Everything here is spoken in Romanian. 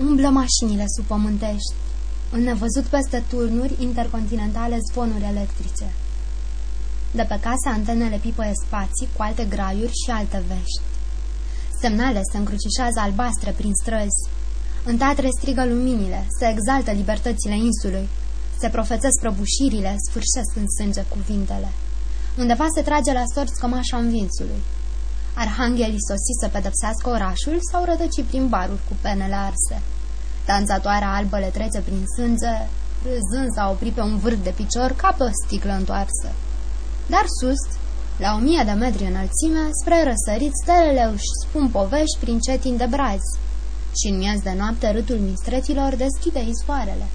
Umblă mașinile subpământești. În nevăzut peste turnuri intercontinentale zvonuri electrice. De pe casă antenele pipăie spații cu alte graiuri și alte vești. Semnale se încrucișează albastre prin străzi. În teatre strigă luminile, se exaltă libertățile insului, se profețesc prăbușirile, sfârșesc în sânge cuvintele. Undeva se trage la sorți cămașa învințului. Arhanghelii sosi să pedepsească orașul sau rădăci prin baruri cu penele arse. Danțatoarea albă le trece prin sânge, râzând s-a oprit pe un vârf de picior ca pe o sticlă întoarsă. Dar sus, la o mie de metri înălțime, spre răsărit, stelele își spun povești prin cetin de brazi și în miez de noapte râtul mistreților deschide izvoarele.